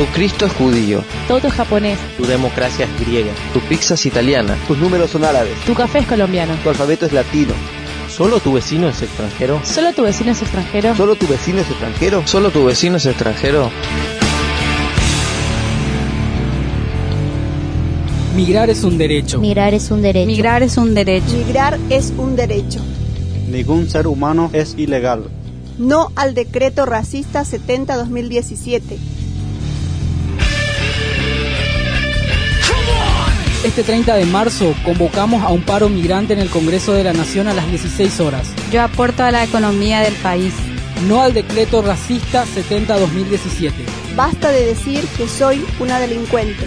Tu Cristo es judío. Todo es japonés. Tu democracia es griega. Tu pizza es italiana. Tus números son árabes. Tu café es colombiano. Tu alfabeto es latino. ¿Solo tu vecino es extranjero? ¿Solo tu vecino es extranjero? ¿Solo tu vecino es extranjero? ¿Solo tu vecino es extranjero? Migrar es un derecho. Migrar es un derecho. Migrar es un derecho. Migrar es un derecho. Ningún ser humano es ilegal. No al decreto racista 70-2017. Este 30 de marzo convocamos a un paro migrante en el Congreso de la Nación a las 16 horas. Yo aporto a la economía del país. No al decreto racista 70-2017. Basta de decir que soy una delincuente.